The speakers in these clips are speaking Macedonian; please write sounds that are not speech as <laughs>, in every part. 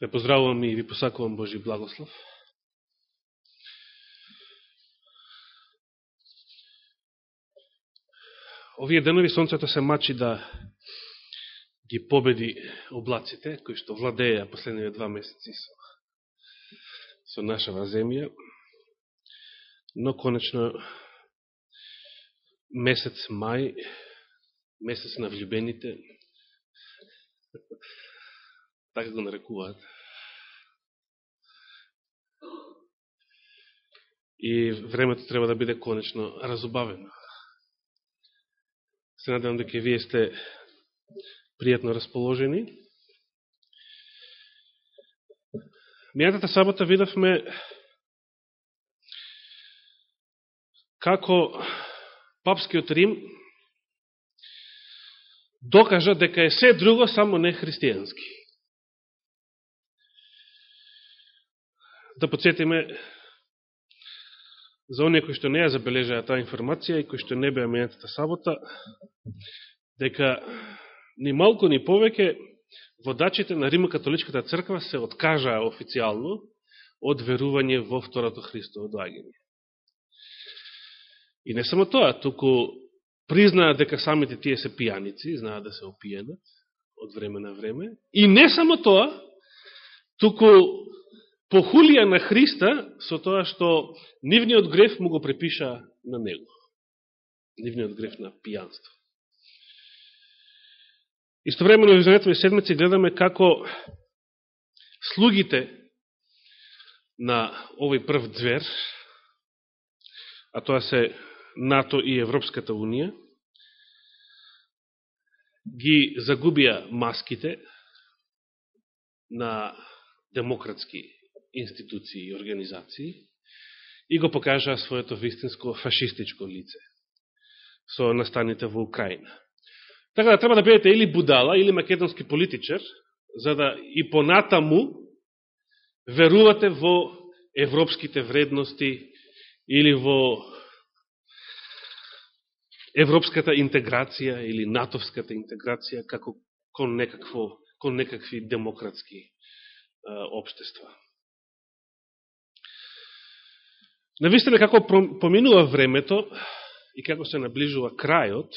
Ве поздравувам и ви посакувам Божи благослов. Овие денови сонцето се мачи да ги победи облаците, кои што владеја последниве два месеци со, со нашава земја. Но, конечно, месец мај, месец на влюбените, така го нарекуваат. И времето треба да биде конечно разубавено. Се надевам дека вие сте пријатно расположени. Мијатата сабота видовме како папскиот Рим докажа дека е се друго, само не христијански. Да подсетиме за оние кои што не ја забележаа таа информација и кои што не беа менетата сабота, дека ни малку ни повеќе водачите на Римо-католичката црква се откажаа официјално од верување во второто Христово доаѓање. И не само тоа, туку признаат дека самите тие се пијаници, знаат да се опијанат од време на време. И не само тоа, туку похулија на Христа со тоа што нивниот греф му го препиша на него. Нивниот греф на пијанство. Истовремено во седмици гледаме како слугите на овој прв двер, а тоа се НАТО и Европската Унија, ги загубија маските на демократски институции и организации и го покажаа своето вистинско фашистичко лице со настаните во Украина. Така да треба да бидете или будала, или македонски политичар, за да и понатаму верувате во европските вредности или во европската интеграција или натовската интеграција како кон, некакво, кон некакви демократски е, обштества. Навистина како поминува времето и како се наближува крајот,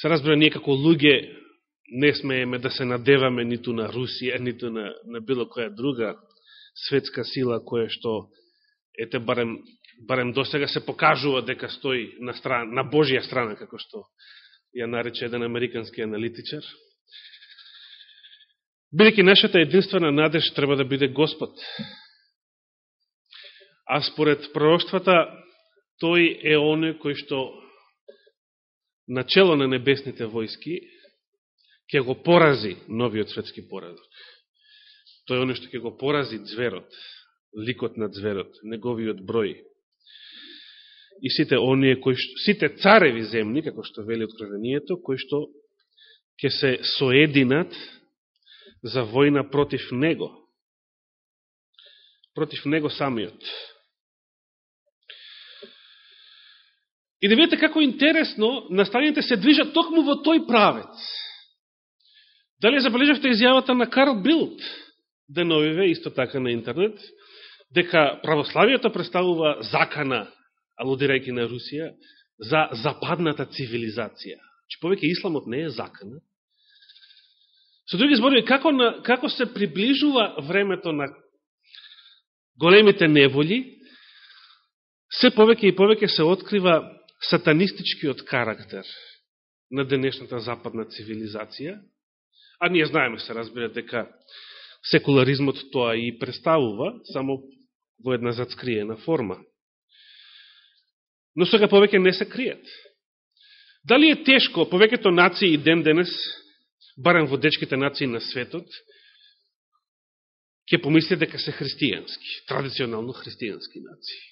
се разбира ние како луѓе не смееме да се надеваме ниту на Русија, ниту на, на било која друга светска сила која што ете барем барем до сега се покажува дека стои на, страна, на Божија страна, како што ја нарече еден американски аналитичар. Бидеќи нашата единствена надеж треба да биде Господ. А според пророќствата, тој е оне кој што начело на небесните војски ќе го порази новиот светски поредок. Тој е оне што ќе го порази зверот, ликот на зверот, неговиот број, и сите оние кои сите цареви земни, како што вели откровението, кои што ќе се соединат за војна против него. Против него самиот. И да видите како интересно настаните се движат токму во тој правец. Дали забележавте изјавата на Карл Билд, деновиве, исто така на интернет, дека православието представува закана алудирајќи на Русија, за западната цивилизација. Че повеќе исламот не е закана. Со други зборови, како, на, како се приближува времето на големите неволи, се повеќе и повеќе се открива сатанистичкиот карактер на денешната западна цивилизација, а ние знаеме се разбира дека секуларизмот тоа и представува, само во една зацкриена форма но сега повеќе не се кријат. Дали е тешко повеќето нации и ден денес, барем во дечките нации на светот, ќе помисли дека се христијански, традиционално христијански нации.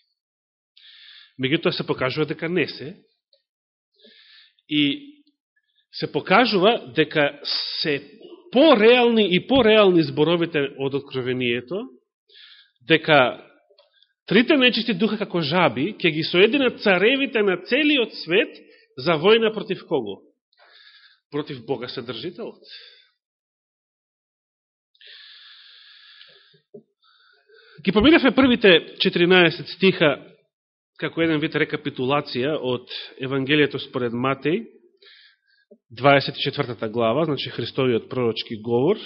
Меѓутоа се покажува дека не се и се покажува дека се пореални и пореални зборовите од откровението, дека Трите нечисти духа како жаби ќе ги соединат царевите на целиот свет за војна против кого? Против Бога Съдржителот. Ги поминавме првите 14 стиха како еден вид рекапитулација од Евангелието според Матеј, 24 глава, значи Христовиот пророчки говор,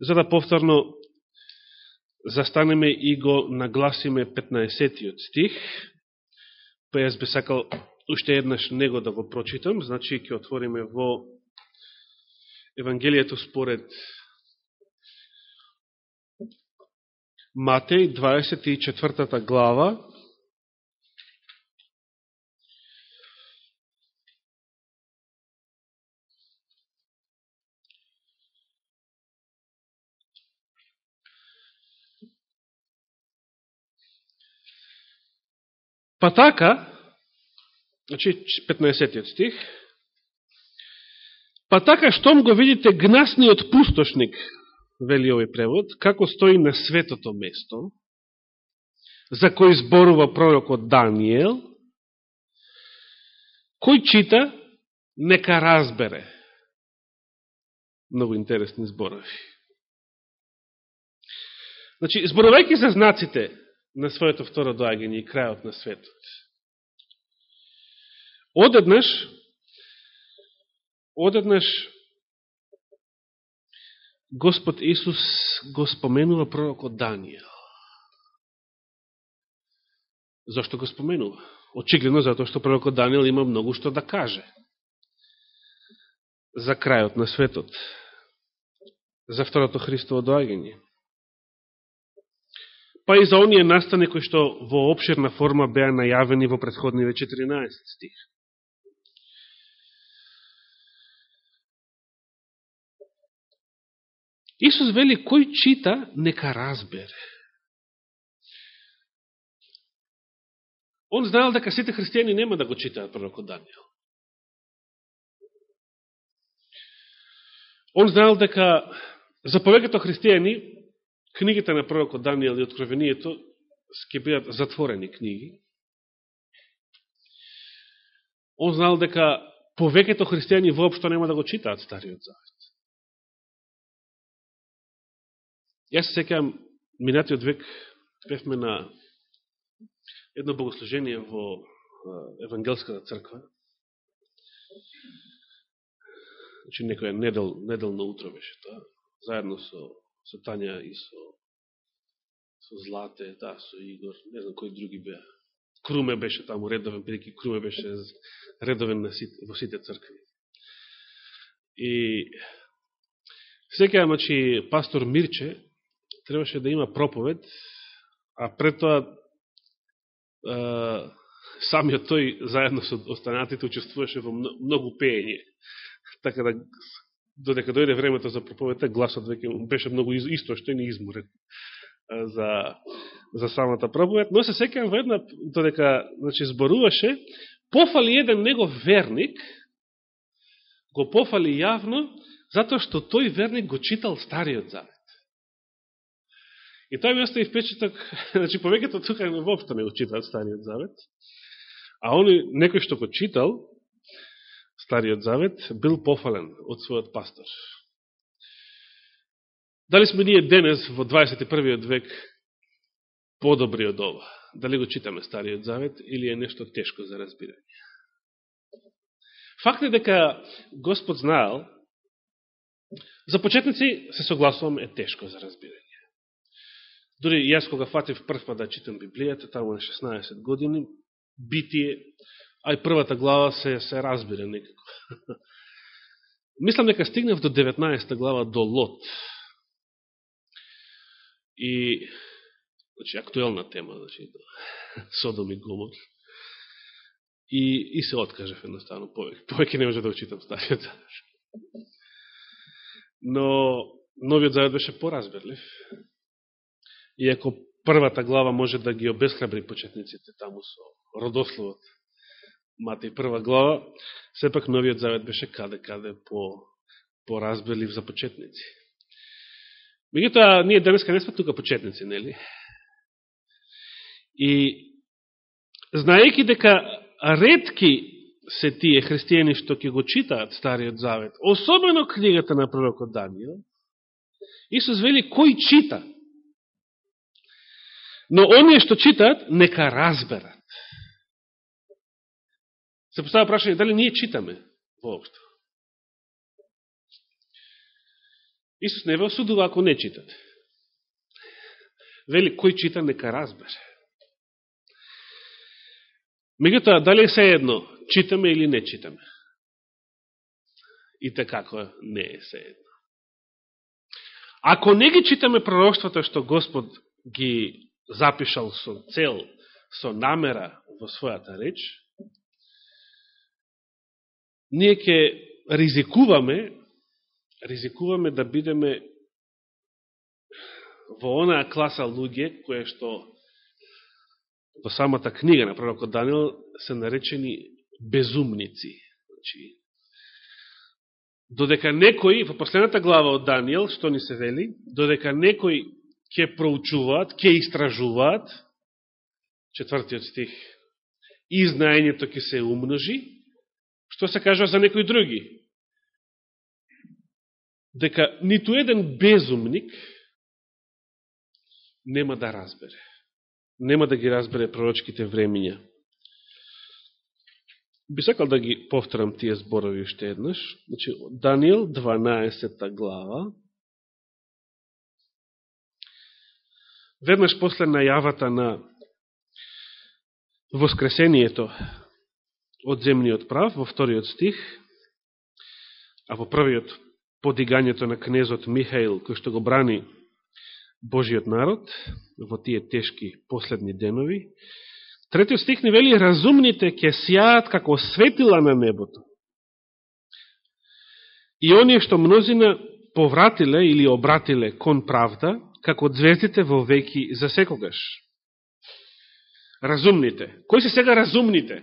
за да повторно застанеме и го нагласиме 15 стих, па јас би сакал уште еднаш него да го прочитам, значи ќе отвориме во Евангелието според Матеј, 24 глава, Па така, значи 15 стих, па така штом го видите гнасниот пустошник, вели овој превод, како стои на светото место, за кој зборува пророкот Даниел, кој чита, нека разбере. Многу интересни зборови. Значи, зборувајќи за знаците на своето второ доаѓање и крајот на светот. Одеднаш, одеднаш Господ Исус го споменува пророкот Данијел. Зошто го споменува? Очигледно затоа што пророкот Данијел има многу што да каже за крајот на светот, за второто Христово доаѓање па и за оние настане кои што во обширна форма беа најавени во предходниве 14 стих. Исус вели, кој чита, нека разбере. Он знаел дека сите христијани нема да го читаат пророкот Данијел. Он знаел дека за повеќето христијани книгите на пророкот Данијел и Откровението ќе бидат затворени книги. Он знал дека повеќето христијани воопшто нема да го читаат Стариот Завет. Јас се секам, минатиот век певме на едно богослужение во Евангелската црква. Значи, некоја недел, неделно утро беше тоа, заедно со со Тања и со, со Злате, да, со Игор, не знам кои други беа. Круме беше таму редовен, бидеќи Круме беше редовен на сите, во сите цркви. И секаја, мачи, пастор Мирче требаше да има проповед, а пред тоа самиот тој заедно со останатите учествуваше во многу пеење. Така да додека дојде времето за проповета, гласот веќе беше многу истоштен и изморен за, за самата проповед, но се секам во една, додека значи, зборуваше, пофали еден негов верник, го пофали јавно, затоа што тој верник го читал Стариот Завет. И тоа ми остави впечаток, <laughs> значи повеќето тука воопшто не го читаат Стариот Завет, а они, некој што го читал, Стариот Завет, бил пофален од својот пастор. Дали сме ние денес во 21. век подобри од ова? Дали го читаме Стариот Завет или е нешто тешко за разбирање? Факт е дека Господ знаел, за почетници се согласувам е тешко за разбирање. Дори јас кога фатив прв пат да читам Библијата, таму на 16 години, битие, а и првата глава се, се разбира некако. <laughs> Мислам дека стигнав до 19 глава до Лот. И, значи, актуелна тема, значи, до <laughs> Содом и Гомор. И, и се откажав едноставно повеќе. Повеќе не може да очитам Стариот Завет. Но Новиот Завет беше поразберлив. Иако првата глава може да ги обесхрабри почетниците таму со родословот Матеј прва глава, сепак Новиот Завет беше каде-каде по, по разбелив за почетници. Меѓутоа, ние денеска не сме тука почетници, нели? И знаејќи дека редки се тие христијани што ќе го читаат Стариот Завет, особено книгата на пророкот Данијел, Исус вели кој чита. Но оние што читаат, нека разберат. Се поставя прашање, дали ние читаме воопшто? Исус не ве осудува ако не читате. Вели, кој чита, нека разбере. Меѓутоа, дали е се едно, читаме или не читаме? И така, како не е се едно. Ако не ги читаме пророќствата што Господ ги запишал со цел, со намера во својата реч, ние ќе ризикуваме, ризикуваме да бидеме во онаа класа луѓе, која што во самата книга на пророкот Данијел се наречени безумници. Значи, додека некои, во последната глава од Данијел, што ни се вели, додека некои ќе проучуваат, ќе истражуваат, четвртиот стих, и знаењето ќе се умножи, што се кажува за некои други? Дека ниту еден безумник нема да разбере. Нема да ги разбере пророчките времења. Би сакал да ги повторам тие зборови уште еднаш. Значи, Данијел, 12 глава, веднаш после најавата на воскресението од земниот прав, во вториот стих, а во првиот подигањето на кнезот Михаил, кој што го брани Божиот народ во тие тешки последни денови. Третиот стих ни вели, разумните ќе сјаат како светила на небото. И оние што мнозина повратиле или обратиле кон правда, како звездите во веки за секогаш. Разумните. Кои се сега разумните?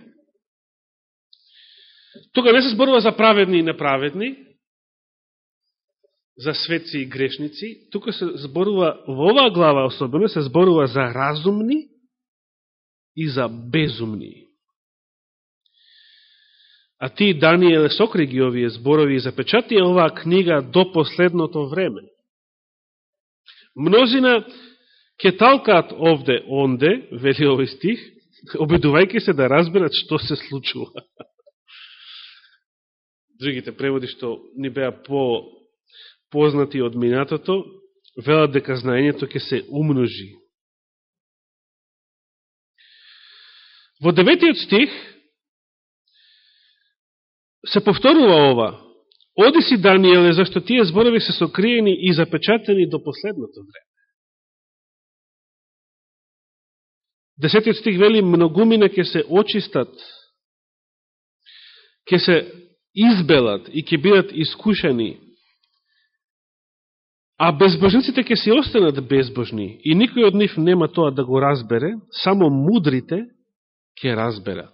Тука не се зборува за праведни и неправедни, за светци и грешници, тука се зборува, во оваа глава особено, се зборува за разумни и за безумни. А ти, Даниеле, сокриги овие зборови и запечати оваа книга до последното време. Мнозина ке талкаат овде, онде, вели овој стих, обидувајќи се да разберат што се случува. Другите преводи што ни беа по познати од минатото, велат дека знаењето ќе се умножи. Во деветиот стих се повторува ова. Оди си, Данијеле, зашто тие зборови се сокриени и запечатени до последното време. Десетиот стих вели, многумина ќе се очистат, ќе се избелат и ќе бидат искушени А безбожниците ќе се останат безбожни и никој од нив нема тоа да го разбере, само мудрите ќе разберат.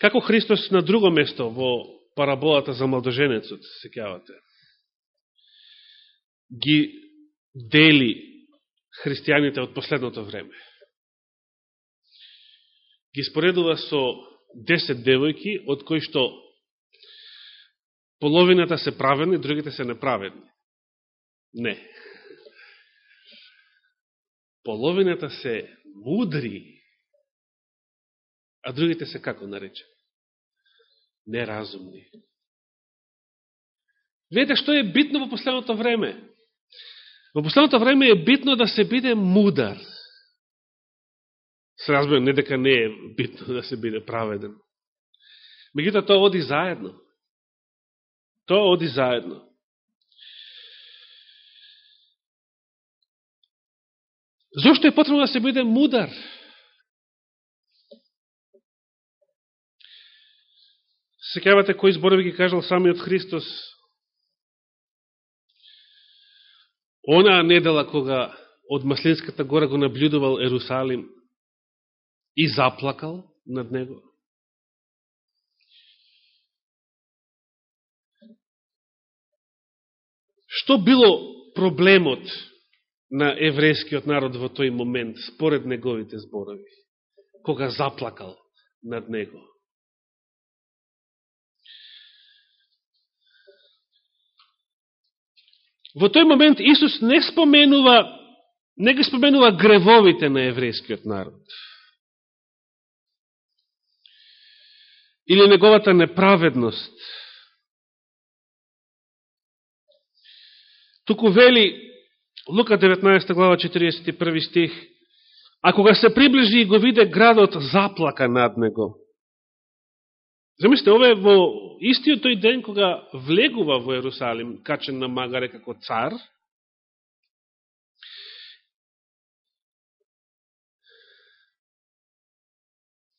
Како Христос на друго место во параболата за младоженецот, се кјавате, ги дели христијаните од последното време. Ги споредува со 10 девојки, од кои што половината се праведни, другите се неправедни. Не. Половината се мудри, а другите се како нарече? Неразумни. Видете што е битно во последното време? Во последното време е битно да се биде мудар. Се разбира, не дека не е битно да се биде праведен. Мегуто тоа оди заедно. Тоа оди заедно. Зошто е потребно да се биде мудар? Секавате кои зборови ги кажал самиот Христос онаа недела кога од Маслинската гора го наблюдувал Ерусалим и заплакал над него. Што било проблемот на еврејскиот народ во тој момент, според неговите зборови, кога заплакал над него? во тој момент Исус не споменува, не ги споменува гревовите на еврејскиот народ. Или неговата неправедност. Туку вели Лука 19 глава 41 стих, а кога се приближи и го виде градот, заплака над него. Замислите, ова е во истиот тој ден кога влегува во Ерусалим, качен на магаре како цар,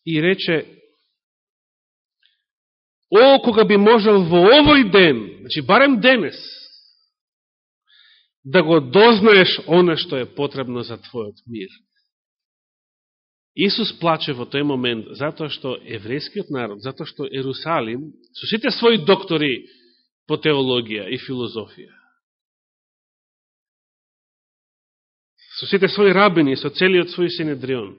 и рече, о, кога би можел во овој ден, значи барем денес, да го дознаеш оно што е потребно за твојот мир. Исус плаче во тој момент затоа што еврејскиот народ, затоа што Ерусалим, со сите своји доктори по теологија и филозофија, со сите своји рабини, со целиот свој синедрион,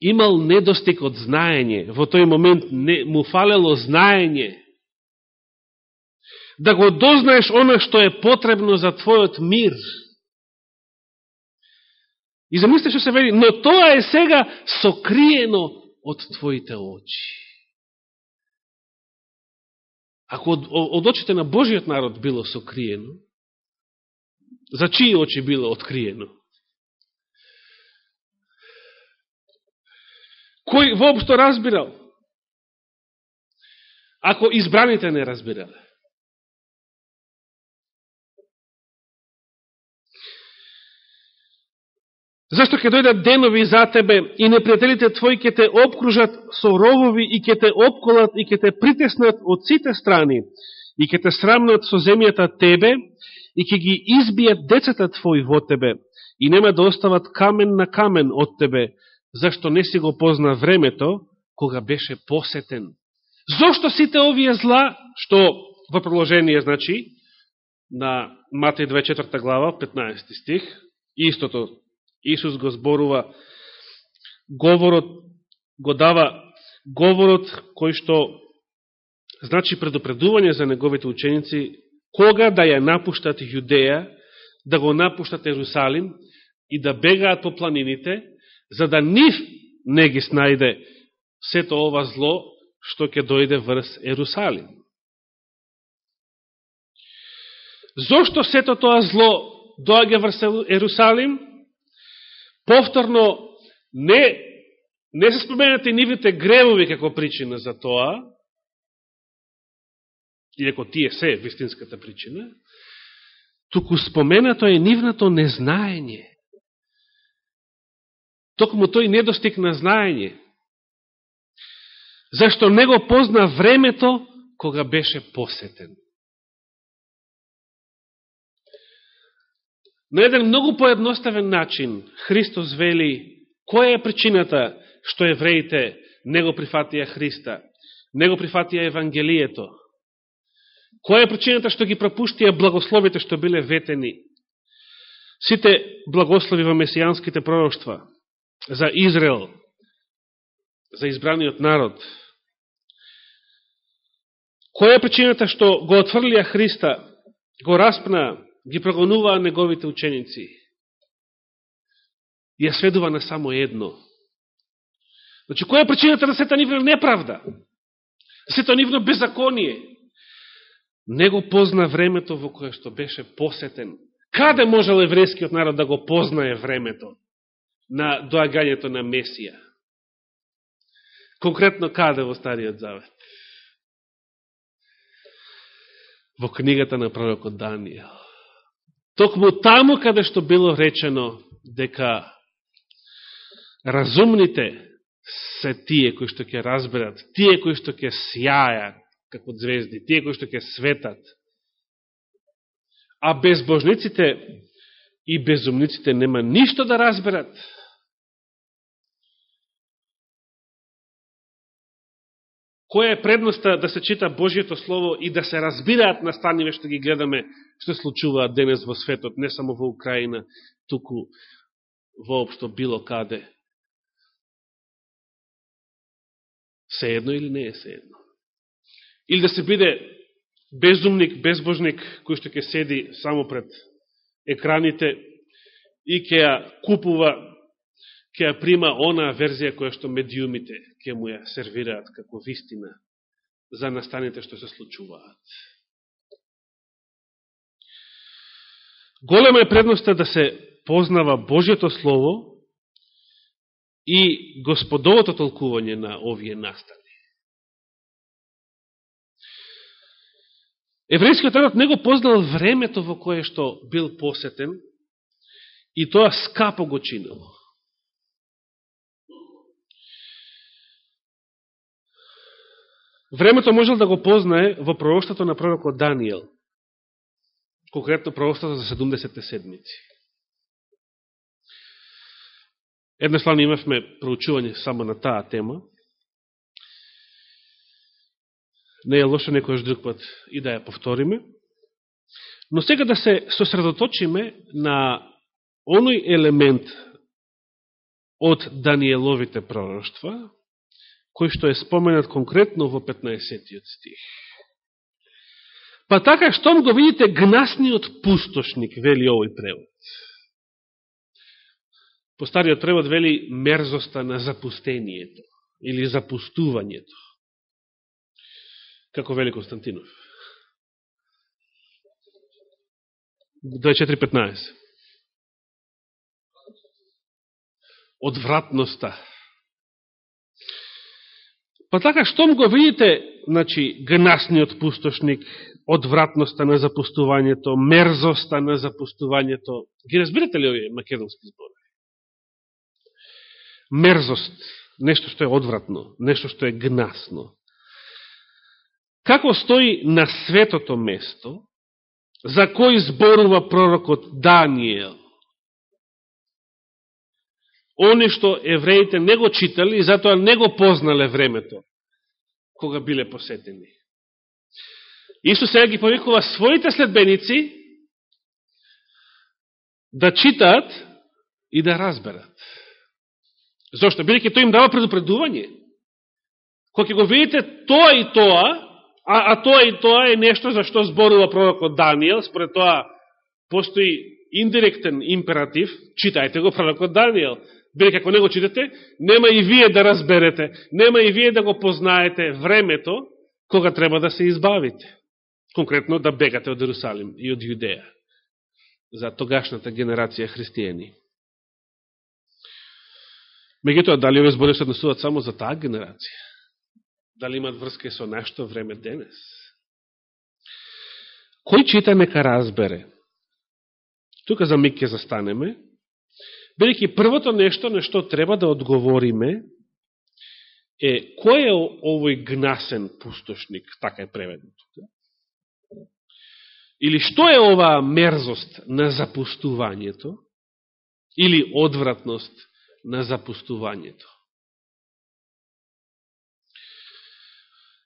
имал недостиг од знаење, во тој момент не, му фалело знаење, да го дознаеш оно што е потребно за твојот мир. И замислите што се вели, но тоа е сега сокриено од твоите очи. Ако од, од очите на Божиот народ било сокриено, за чии очи било откриено? Кој воопшто разбирал? Ако избраните не разбирале. Зашто ќе дојдат денови за тебе и непријателите твои ќе те обкружат со ровови и ќе те обколат и ќе те притеснат од сите страни и ќе те срамнат со земјата тебе и ќе ги избијат децата твои во тебе и нема да остават камен на камен од тебе, зашто не си го позна времето кога беше посетен. Зошто сите овие зла, што во продолжение, значи, на Матеј 24 глава, 15 стих, истото Исус го зборува говорот, го дава говорот кој што значи предупредување за неговите ученици кога да ја напуштат Јудеја, да го напуштат Ерусалим и да бегаат по планините, за да нив не ги снајде сето ова зло што ќе дојде врз Ерусалим. Зошто сето тоа зло доаѓа врз Ерусалим? повторно не, не се споменате нивите гревови како причина за тоа, иако тие се вистинската причина, туку споменато е нивното незнаење. Токму тој недостиг на знаење. Зашто не го позна времето кога беше посетен. На еден многу поедноставен начин Христос вели која е причината што евреите не го прифатија Христа, не го прифатија Евангелието. Која е причината што ги пропуштија благословите што биле ветени? Сите благослови во месијанските пророќства за Израел, за избраниот народ. Која е причината што го отфрлија Христа, го распна ги прогонуваа неговите ученици. Ја сведува на само едно. Значи, која е причината на сета нивна неправда? Сета нивно беззаконие? Него позна времето во кое што беше посетен. Каде можел еврејскиот народ да го познае времето на доагањето на Месија? Конкретно каде во Стариот Завет? Во книгата на пророкот Данијел. Токму таму каде што било речено дека разумните се тие кои што ќе разберат, тие кои што ќе сјајат како звезди, тие кои што ќе светат, а безбожниците и безумниците нема ништо да разберат. Која е предноста да се чита Божијето Слово и да се разбираат настаниве што ги гледаме, што случуваат денес во светот, не само во Украина, туку воопшто било каде. Се едно или не е се едно. Или да се биде безумник, безбожник, кој што ќе седи само пред екраните и ќе ја купува, ќе ја прима она верзија која што медиумите ќе му ја сервираат како вистина за настаните што се случуваат. Голема е предноста да се познава Божјето Слово и Господовото толкување на овие настани. Еврејскиот народ не го познал времето во кое што бил посетен и тоа скапо го чинело. Времето можел да го познае во пророштото на пророкот Данијел, конкретно пророштото за 70 седмици. Едноставно имавме проучување само на таа тема, не е лошо некојаш друг пат и да ја повториме. Но сега да се сосредоточиме на оној елемент од Даниеловите пророќства, кој што е споменат конкретно во 15 стих. Па така, штом го видите гнасниот пустошник, вели овој превод. По стариот превод вели мерзоста на запустението или запустувањето како вели Константинов. 24.15 Одвратноста. Па така, штом го видите, значи, гнасниот пустошник, одвратноста на запустувањето, мерзоста на запустувањето, ги разбирате ли овие македонски збори? Мерзост, нешто што е одвратно, нешто што е гнасно, како стои на светото место, за кој зборува пророкот Данијел. Они што евреите не го читали и затоа не го познале времето, кога биле посетени. Исус сега ги повикува своите следбеници да читаат и да разберат. Зошто? Бидеќи тој им дава предупредување. Кога ќе го видите тоа и тоа, А, а тоа и тоа е нешто за што зборува пророкот Данијел, според тоа постои индиректен императив, читајте го пророкот Данијел. Били како не го читате, нема и вие да разберете, нема и вие да го познаете времето кога треба да се избавите. Конкретно да бегате од Иерусалим и од Јудеја за тогашната генерација христијани. Меѓутоа, дали овие збори се однесуваат само за таа генерација? дали имат врска со нашето време денес. Кој чита нека разбере. Тука за миг ќе застанеме, бидеќи првото нешто на што треба да одговориме е кој е овој гнасен пустошник, така е преведено тука. Да? Или што е оваа мерзост на запустувањето, или одвратност на запустувањето.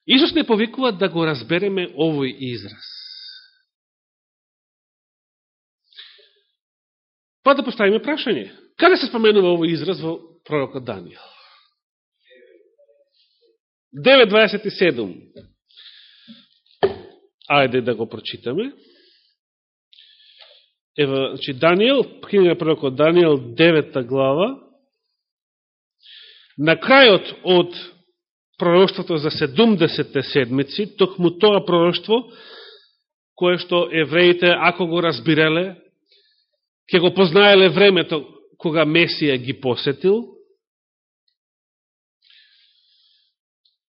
Исус не повикува да го разбереме овој израз. Па да поставиме прашање. Каде се споменува овој израз во пророкот Данијел? 9.27. Ајде да го прочитаме. Ева, значи, Данијел, книга пророкот Данијел, 9 глава, на крајот од пророќството за 70 седмици, токму тоа пророќство, кое што евреите, ако го разбирале, ќе го познаеле времето кога Месија ги посетил,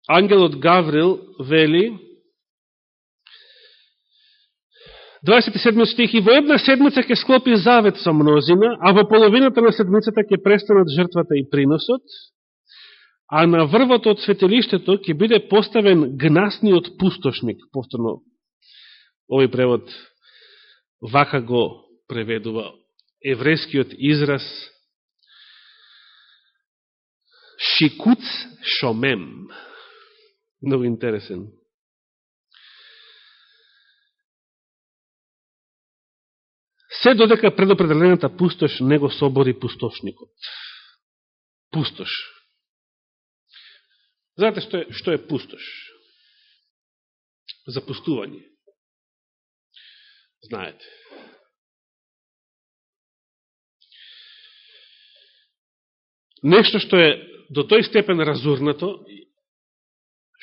ангелот Гаврил вели 27 стих и во една седмица ќе склопи завет со мнозина, а во половината на седмицата ќе престанат жртвата и приносот, а на врвот од светелиштето ќе биде поставен гнасниот пустошник. Повторно, овој превод вака го преведува еврејскиот израз Шикуц шомем. Много интересен. Се додека предопределената пустош не го собори пустошникот. Пустош. Знаете што е, што е пустош? Запустување. знаете. Нешто што е до тој степен разурнато,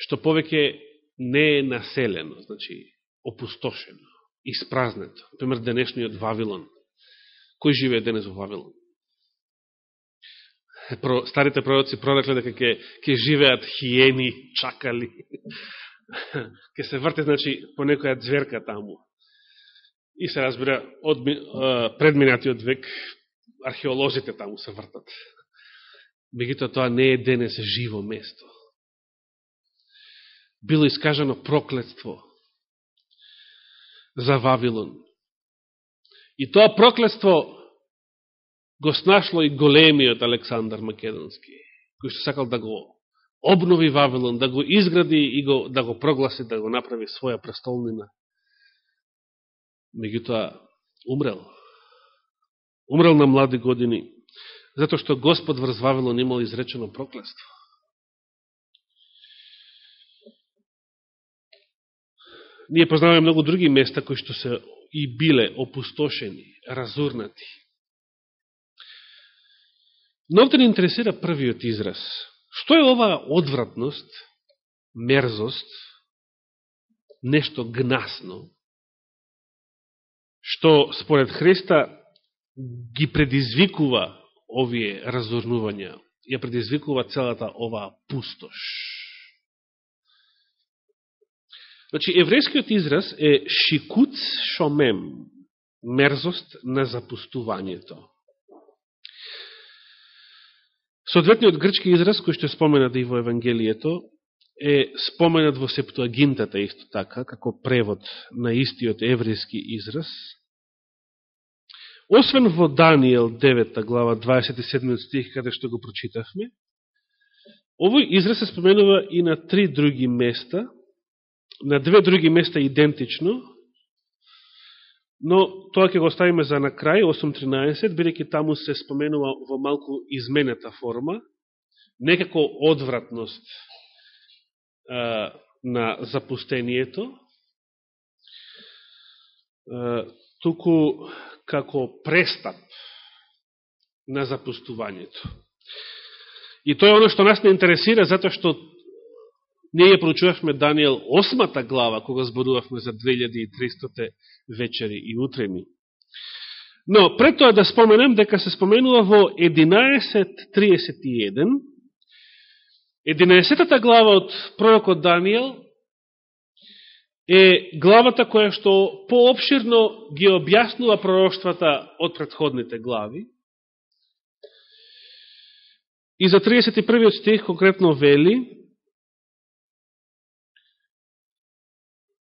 што повеќе не е населено, значи опустошено, испразнето. Пример, денешниот Вавилон. Кој живее денес во Вавилон? Старите пророци прорекле дека ќе, ќе живеат хиени, чакали, <laughs> ќе се врте, значи, по некоја зверка таму. И се разбира, од предминатиот век, археолозите таму се вртат. Мегуто тоа не е денес живо место. Било искажано проклетство за Вавилон. И тоа проклетство го снашло и големиот Александар Македонски, кој што сакал да го обнови Вавилон, да го изгради и го, да го прогласи, да го направи своја престолнина. Меѓутоа, умрел. Умрел на млади години, затоа што Господ врз Вавилон имал изречено проклество. Ние познаваме многу други места кои што се и биле опустошени, разурнати. Но овде не интересира првиот израз. Што е оваа одвратност, мерзост, нешто гнасно, што според Христа ги предизвикува овие разорнувања, ја предизвикува целата оваа пустош. Значи, еврејскиот израз е шикуц шомем, мерзост на запустувањето. Соодветниот грчки израз, кој што е споменат и во Евангелието, е споменат во Септуагинтата исто така, како превод на истиот еврејски израз. Освен во Данијел 9 глава 27 стих, каде што го прочитавме, овој израз се споменува и на три други места – на две други места идентично, но тоа ќе го оставиме за на крај, 8.13, бидеќи таму се споменува во малку изменета форма, некако одвратност а, на запустението, а, туку како престап на запустувањето. И тоа е оно што нас не интересира, затоа што Ние ја проучувавме Данијел 8 глава, кога зборувавме за 2300 вечери и утрени. Но, пред тоа да споменем дека се споменува во 11.31, 11 глава од пророкот Данијел е главата која што пообширно ги објаснува пророќствата од предходните глави. И за 31 стих конкретно вели,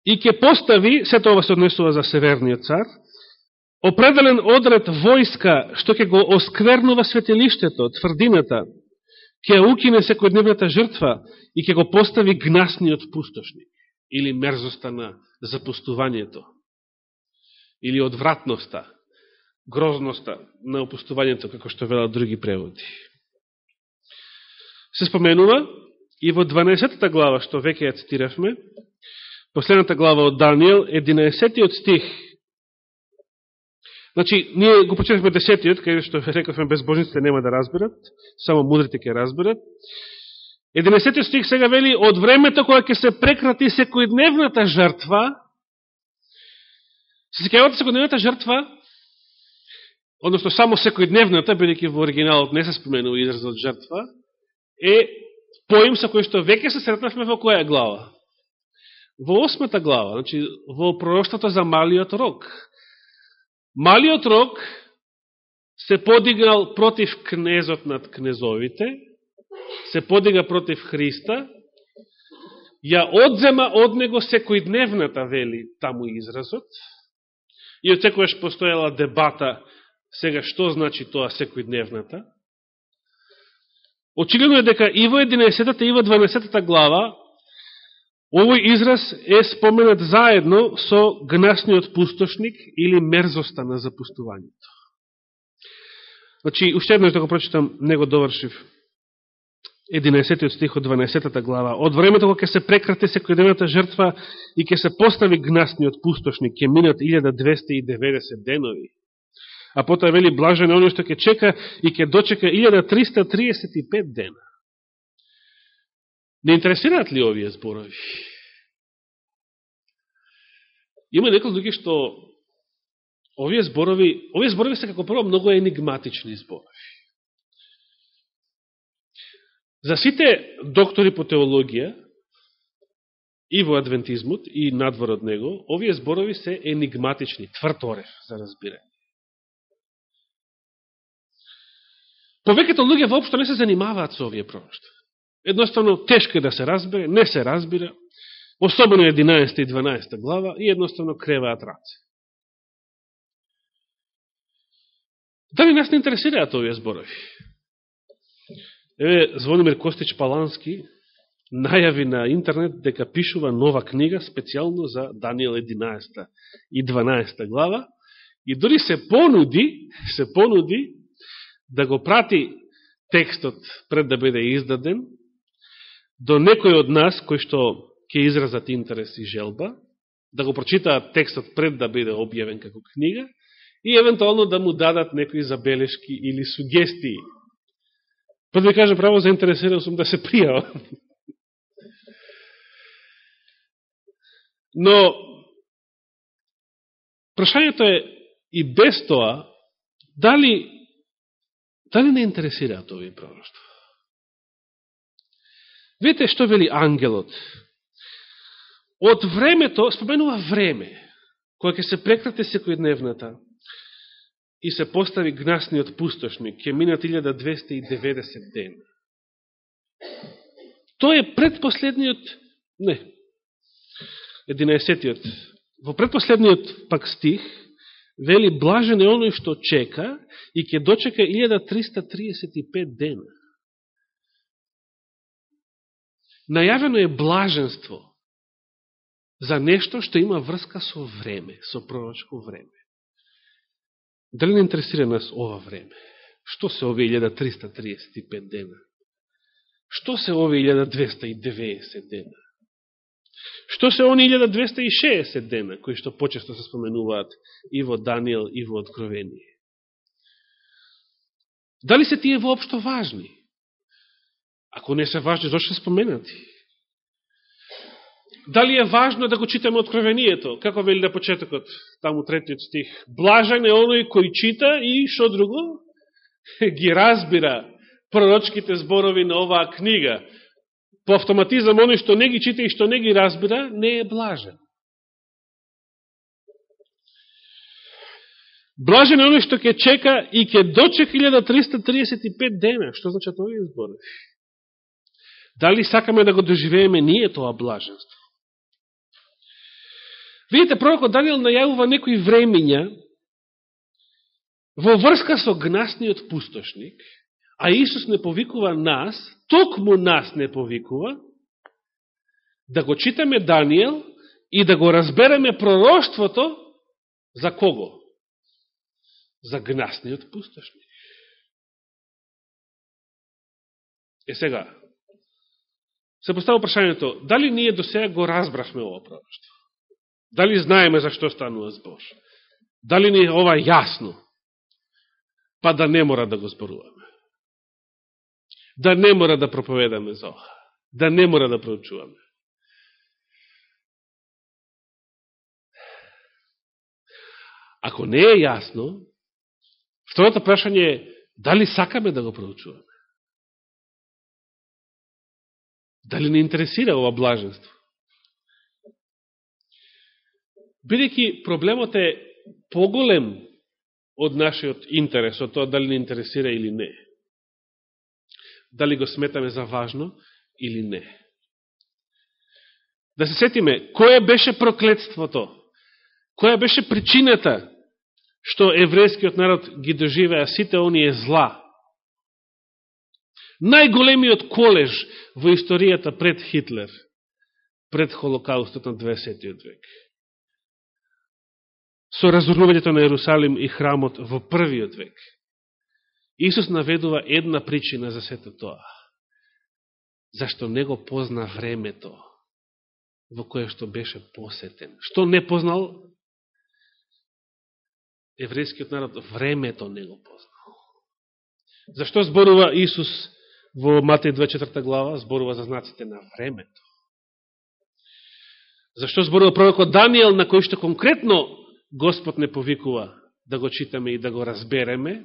и ќе постави, се тоа се однесува за Северниот цар, определен одред војска што ќе го осквернува светелиштето, тврдината, ќе укине секојдневната жртва и ќе го постави гнасниот пустошник или мерзоста на запустувањето или одвратноста, грозноста на опустувањето, како што велат други преводи. Се споменува и во 12 глава, што веќе ја цитиравме, последната глава од Данијел, 11 стих. Значи, ние го почетахме 10-тиот, кај што <laughs> рековме безбожниците нема да разберат, само мудрите ќе разберат. 11 стих сега вели, од времето која ќе се прекрати секојдневната жртва, се секојдневната секојдневната жртва, односно само секојдневната, бидеќи во оригиналот не се споменува изразот жртва, е поим со кој што веќе се сретнавме во која глава? во осмата глава, значи во пророштото за малиот рок. Малиот рок се подигнал против кнезот над кнезовите, се подига против Христа, ја одзема од него секојдневната, вели таму изразот, и од секојаш постоела дебата сега што значи тоа секојдневната. Очигледно е дека и во 11 и во 12 глава Овој израз е споменат заедно со гнасниот пустошник или мерзоста на запустувањето. Значи, уште еднаш да го прочитам, не го довршив 11 стих од 12 глава. Од времето кога ќе се прекрати секојдневната жртва и ќе се постави гнасниот пустошник, ќе минат 1290 денови. А потоа вели блажен оној што ќе чека и ќе дочека 1335 дена. Не интересираат ли овие зборови? Има некои луѓе што овие зборови, овие зборови се како прво многу енигматични зборови. За сите доктори по теологија и во адвентизмот и надвор од него, овие зборови се енигматични, тврторев за разбирање. Повеќето луѓе воопшто не се занимаваат со овие пророќства. Едноставно, тешко е да се разбере, не се разбира, особено 11 и 12 глава, и едноставно креваат раце. Дали нас не интересираат овие зборови? Еве, Звонимир Костич Палански најави на интернет дека пишува нова книга специјално за Данијел 11 и 12 глава и дори се понуди, се понуди да го прати текстот пред да биде издаден до некој од нас кој што ќе изразат интерес и желба, да го прочитаат текстот пред да биде објавен како книга и евентуално да му дадат некои забелешки или сугестии. Па да ви кажа право, заинтересиран сум да се пријава. Но, прашањето е и без тоа, дали, дали не интересираат овие пророќства? Видите што вели ангелот? Од времето, споменува време, која ќе се прекрати секојдневната, и се постави гнасниот пустошник, ќе минат 1290 ден. Тој е предпоследниот, не, 11-тиот, во предпоследниот пак стих, вели блажен е оној што чека и ќе дочека 1335 дена. Најавено е блаженство за нешто што има врска со време, со пророчко време. Дали не интересира нас ова време? Што се овие 1335 дена? Што се овие 1290 дена? Што се они 1260 дена, кои што почесто се споменуваат и во Данијел, и во Откровение? Дали се тие воопшто важни? Ако не се важни, зашто се споменати? Дали е важно да го читаме откровението? Како вели на почетокот, таму третиот стих? Блажен е оној кој чита и што друго? <laughs> Ги разбира пророчките зборови на оваа книга. По автоматизам, оној што не ги чита и што не ги разбира, не е блажен. Блажен е оној што ќе чека и ќе дочек 1335 дена. Што значат овие зборови? Дали сакаме да го доживееме ние тоа блаженство? Видите, пророкот Данијел најавува некои времења во врска со гнасниот пустошник, а Исус не повикува нас, токму нас не повикува, да го читаме Данијел и да го разбереме пророштвото за кого? За гнасниот пустошник. Е сега, се поставува прашањето, дали ние до сега го разбрахме ово пророштво? Дали знаеме за што станува збор? Дали ни ова јасно? Па да не мора да го зборуваме. Да не мора да проповедаме за ова. Да не мора да проучуваме. Ако не е јасно, второто прашање е дали сакаме да го проучуваме? Дали не интересира ова блаженство? Бидејќи проблемот е поголем од нашиот интерес, од тоа дали не интересира или не. Дали го сметаме за важно или не. Да се сетиме, која беше проклетството? Која беше причината што еврејскиот народ ги доживеа сите оние зла? Најголемиот колеж во историјата пред Хитлер, пред Холокаустот на 20. век со разорнувањето на Јерусалим и храмот во првиот век. Исус наведува една причина за сето тоа. зашто не го позна времето во кое што беше посетен. Што не познал еврејскиот народ? Времето не го познал. Зашто зборува Исус во Матеј 24 глава? Зборува за знаците на времето. Зашто зборува пророкот Данијел, на кој што конкретно Господ не повикува да го читаме и да го разбереме,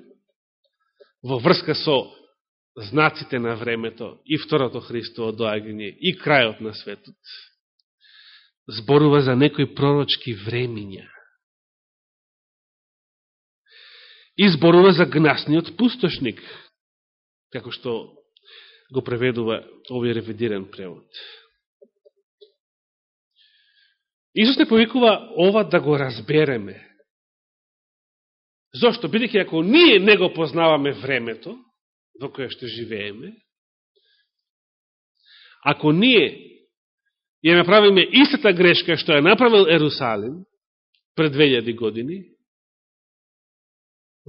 во врска со знаците на времето и второто Христово доагање и крајот на светот, зборува за некои пророчки времиња. И зборува за гнасниот пустошник, како што го преведува овој ревидиран превод. Исус не повикува ова да го разбереме. Зошто? Бидеќи ако ние не го познаваме времето, во кое што живееме, ако ние ја направиме истата грешка што ја направил Ерусалим пред 2000 години,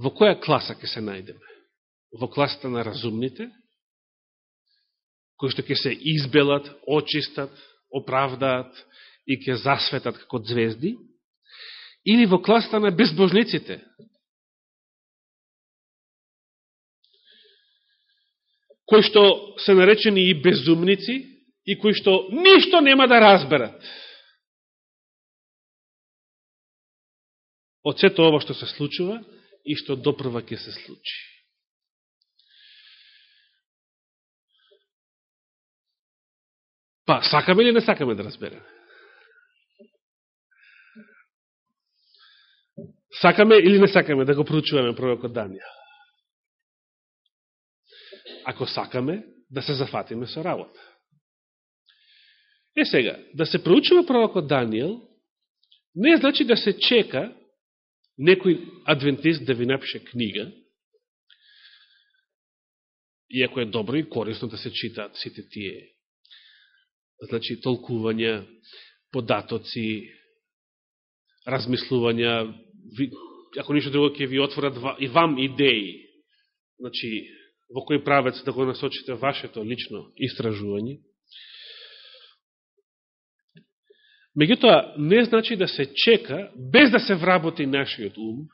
во која класа ќе се најдеме? Во класата на разумните, кои што ќе се избелат, очистат, оправдаат и ќе засветат како звезди, или во класта на безбожниците, кои што се наречени и безумници и кои што ништо нема да разберат. Од сето ова што се случува и што допрва ќе се случи. Па, сакаме или не сакаме да разбереме? Сакаме или не сакаме да го проучуваме пророкот Данија? ако сакаме да се зафатиме со работа. Е сега, да се проучува пророкот Данијел, не значи да се чека некој адвентист да ви напише книга, иако е добро и корисно да се читаат сите тие значи толкувања, податоци, размислувања, ако ништо друго ќе ви отворат и вам идеи, значи во кој правец да го насочите вашето лично истражување. Меѓутоа, не значи да се чека, без да се вработи нашиот ум,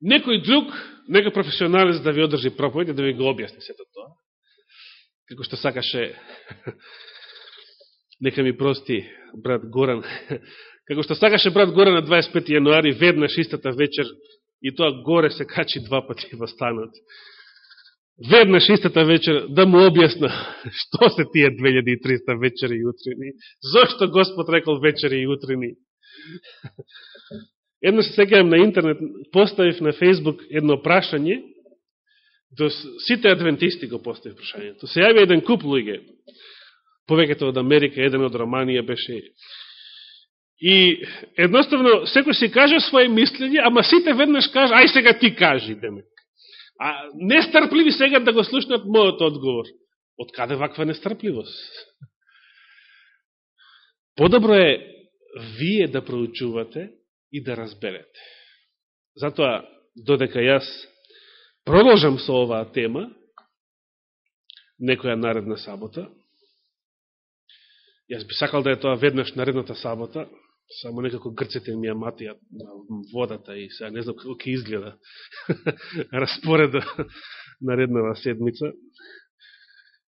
некој друг, некој професионалец да ви одржи проповед и да ви го објасни сето тоа, како што сакаше, <laughs> нека ми прости брат Горан, <laughs> како што сакаше брат горе на 25. јануари, веднаш истата вечер и тоа горе се качи два пати во станот. Веднаш истата вечер да му објасна <laughs> што се тие 2300 вечери и утрини. Зошто Господ рекол вечери и утрини? <laughs> Едно се сегајам на интернет, поставив на Фейсбук едно прашање, до сите адвентисти го поставив прашањето. Се јави еден куп луѓе, повеќето од Америка, еден од Романија беше И едноставно, секој си кажа своје мислење, ама сите веднаш кажа, ај сега ти кажи, демек. А нестрпливи сега да го слушнат мојот одговор. Од каде ваква нестрпливост? Подобро е вие да проучувате и да разберете. Затоа, додека јас продолжам со оваа тема, некоја наредна сабота, јас би сакал да е тоа веднаш наредната сабота, само некако грците ми ја матијат на водата и сега не знам како ќе изгледа <laughs> распореда <laughs> наредната седмица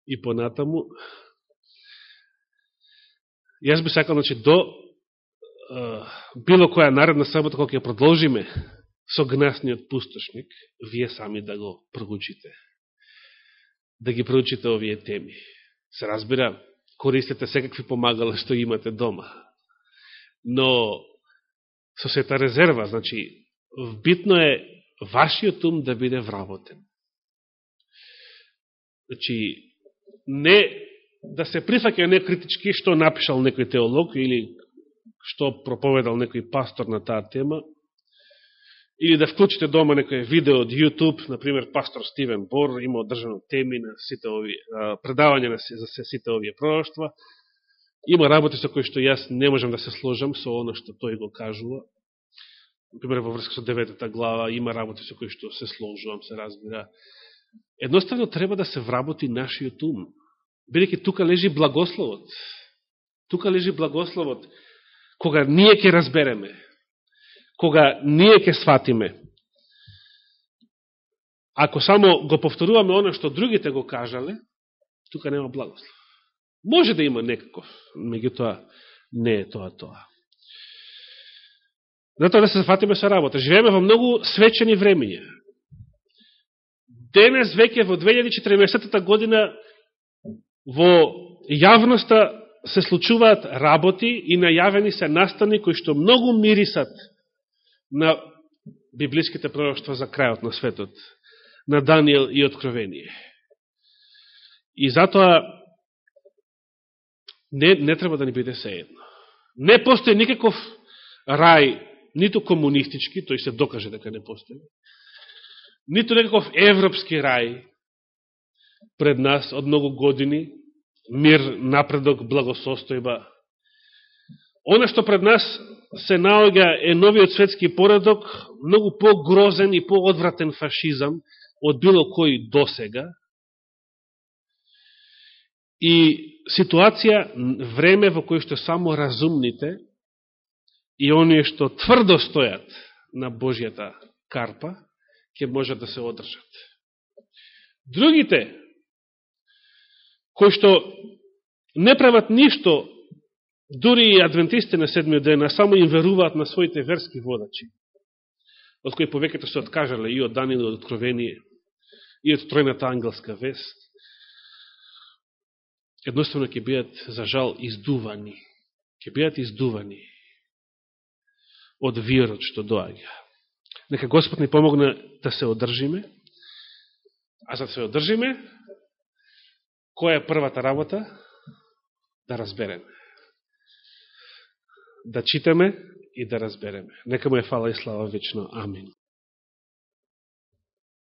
и понатаму. Јас би сакал, значи, до е, било која наредна сабота, кога ќе продолжиме со гнасниот пустошник, вие сами да го проучите. Да ги проучите овие теми. Се разбира, користете секакви помагала што имате дома но со сета резерва, значи, битно е вашиот ум да биде вработен. Значи, не да се прифаќа не критички што напишал некој теолог или што проповедал некој пастор на таа тема, или да вклучите дома некој видео од YouTube, например, пастор Стивен Бор има одржано теми на сите овие, предавање на, за сите овие пророќства, Има работи со кои што јас не можам да се сложам со оно што тој го кажува. Например, во врска со деветата глава, има работи со кои што се сложувам, се разбира. Едноставно треба да се вработи нашиот ум. Бидеќи тука лежи благословот. Тука лежи благословот. Кога ние ќе разбереме, кога ние ќе сватиме, ако само го повторуваме оно што другите го кажале, тука нема благослов. Може да има некаков, меѓутоа не е тоа тоа. Затоа да се зафатиме со работа. Живееме во многу свечени времења. Денес веќе во 2014 година во јавноста се случуваат работи и најавени се настани кои што многу мирисат на библиските пророќства за крајот на светот, на Данијел и Откровение. И затоа не, не треба да ни биде сеедно. Не постои никаков рај, ниту комунистички, тој се докаже дека не постои, ниту некаков европски рај пред нас од многу години, мир, напредок, благосостојба. Оно што пред нас се наоѓа е новиот светски поредок, многу погрозен и поодвратен фашизам од било кој досега, и ситуација, време во кој што само разумните и оние што тврдо стојат на Божијата карпа, ќе можат да се одржат. Другите, кои што не прават ништо, дури и адвентисти на седмиот ден, а само им веруваат на своите верски водачи, од кои повеќето се откажале и од Данило од Откровение, и од тројната ангелска вест, едноставно ќе бидат, за жал, издувани. Ќе бидат издувани од вирот што доаѓа. Нека Господ ни помогне да се одржиме, а за да се одржиме, која е првата работа? Да разбереме. Да читаме и да разбереме. Нека му е фала и слава вечно. Амин.